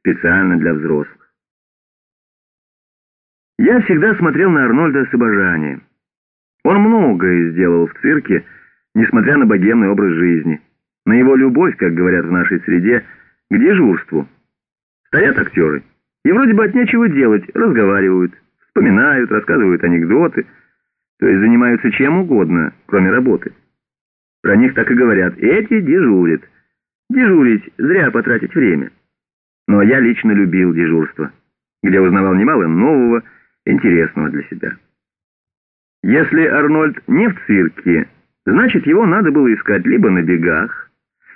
специально для взрослых. Я всегда смотрел на Арнольда с обожанием. Он многое сделал в цирке, несмотря на богемный образ жизни, на его любовь, как говорят в нашей среде, к дежурству. Стоят актеры, и вроде бы от нечего делать, разговаривают, вспоминают, рассказывают анекдоты, то есть занимаются чем угодно, кроме работы. Про них так и говорят, эти дежурят. Дежурить, зря потратить время. Но я лично любил дежурство, где узнавал немало нового, интересного для себя. Если Арнольд не в цирке, значит его надо было искать либо на бегах,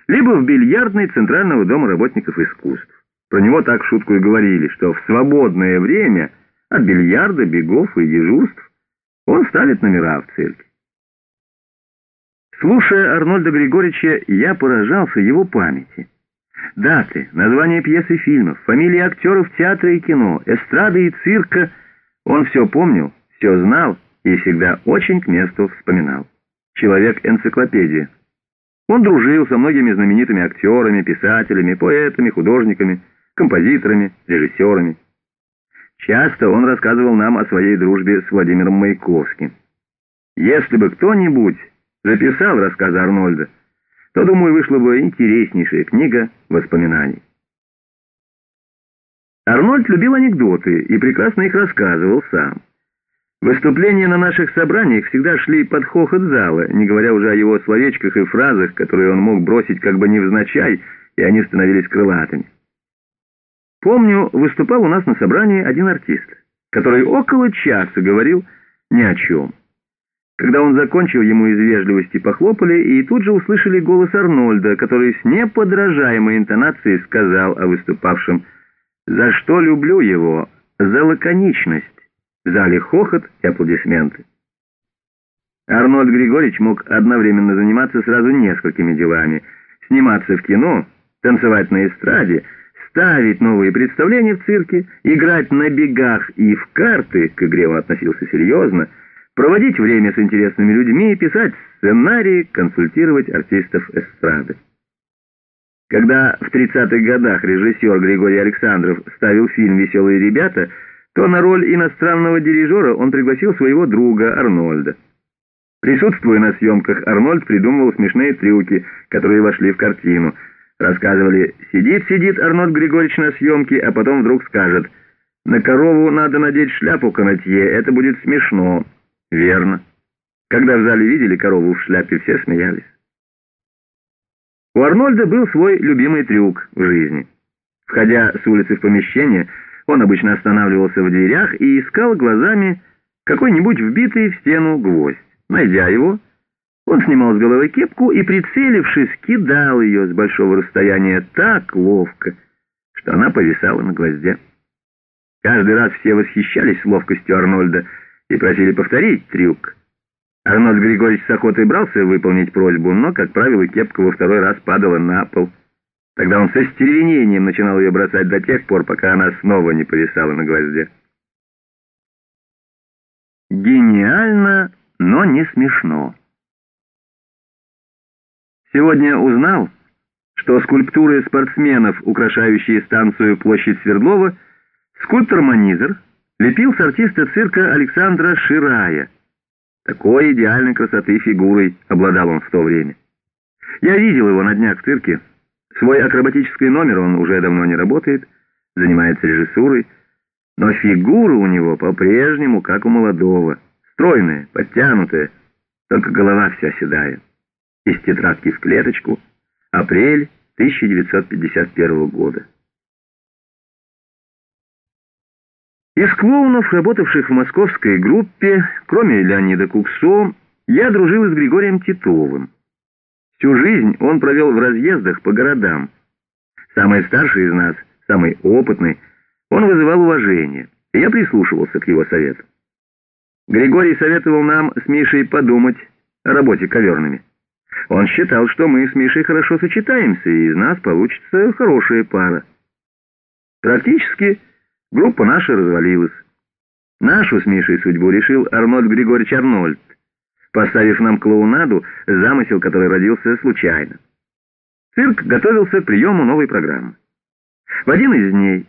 либо в бильярдной Центрального дома работников искусств. Про него так шутку и говорили, что в свободное время от бильярда, бегов и дежурств он ставит номера в цирке. Слушая Арнольда Григорьевича, я поражался его памяти. Даты, названия пьес и фильмов, фамилии актеров театра и кино, эстрады и цирка — он все помнил, все знал и всегда очень к месту вспоминал. Человек-энциклопедия. Он дружил со многими знаменитыми актерами, писателями, поэтами, художниками, композиторами, режиссерами. Часто он рассказывал нам о своей дружбе с Владимиром Маяковским. Если бы кто-нибудь записал рассказы Арнольда, то, думаю, вышла бы интереснейшая книга воспоминаний. Арнольд любил анекдоты и прекрасно их рассказывал сам. Выступления на наших собраниях всегда шли под хохот зала, не говоря уже о его словечках и фразах, которые он мог бросить как бы невзначай, и они становились крылатыми. Помню, выступал у нас на собрании один артист, который около часа говорил ни о чем. Когда он закончил, ему из вежливости похлопали, и тут же услышали голос Арнольда, который с неподражаемой интонацией сказал о выступавшем за что люблю его? За лаконичность. В зале хохот и аплодисменты. Арнольд Григорьевич мог одновременно заниматься сразу несколькими делами. Сниматься в кино, танцевать на эстраде, ставить новые представления в цирке, играть на бегах и в карты, к игре он относился серьезно, проводить время с интересными людьми, писать сценарии, консультировать артистов эстрады. Когда в 30-х годах режиссер Григорий Александров ставил фильм «Веселые ребята», то на роль иностранного дирижера он пригласил своего друга Арнольда. Присутствуя на съемках, Арнольд придумывал смешные трюки, которые вошли в картину. Рассказывали, сидит-сидит Арнольд Григорьевич на съемке, а потом вдруг скажет, «На корову надо надеть шляпу канатье, это будет смешно». Верно. Когда в зале видели корову в шляпе, все смеялись. У Арнольда был свой любимый трюк в жизни. Входя с улицы в помещение, он обычно останавливался в дверях и искал глазами какой-нибудь вбитый в стену гвоздь. Найдя его, он снимал с головы кепку и, прицелившись, кидал ее с большого расстояния так ловко, что она повисала на гвозде. Каждый раз все восхищались ловкостью Арнольда и просили повторить трюк. Арнольд Григорьевич с охотой брался выполнить просьбу, но, как правило, кепка во второй раз падала на пол. Тогда он со стервенением начинал ее бросать до тех пор, пока она снова не повисала на гвозде. Гениально, но не смешно. Сегодня узнал, что скульптуры спортсменов, украшающие станцию площадь Свердлова, скульптор Манизер лепил с артиста цирка Александра Ширая. Такой идеальной красоты фигурой обладал он в то время. Я видел его на днях в цирке. Свой акробатический номер он уже давно не работает, занимается режиссурой, но фигура у него по-прежнему как у молодого, стройная, подтянутая, только голова вся седая. Из тетрадки в клеточку. Апрель 1951 года. Из клоунов, работавших в московской группе, кроме Леонида Куксо, я дружил с Григорием Титовым. Всю жизнь он провел в разъездах по городам. Самый старший из нас, самый опытный, он вызывал уважение, и я прислушивался к его советам. Григорий советовал нам с Мишей подумать о работе коверными. Он считал, что мы с Мишей хорошо сочетаемся, и из нас получится хорошая пара. Практически Группа наша развалилась. Нашу с Мишей судьбу решил Арнольд Григорьевич Арнольд, поставив нам клоунаду, замысел который родился случайно. Цирк готовился к приему новой программы. В один из дней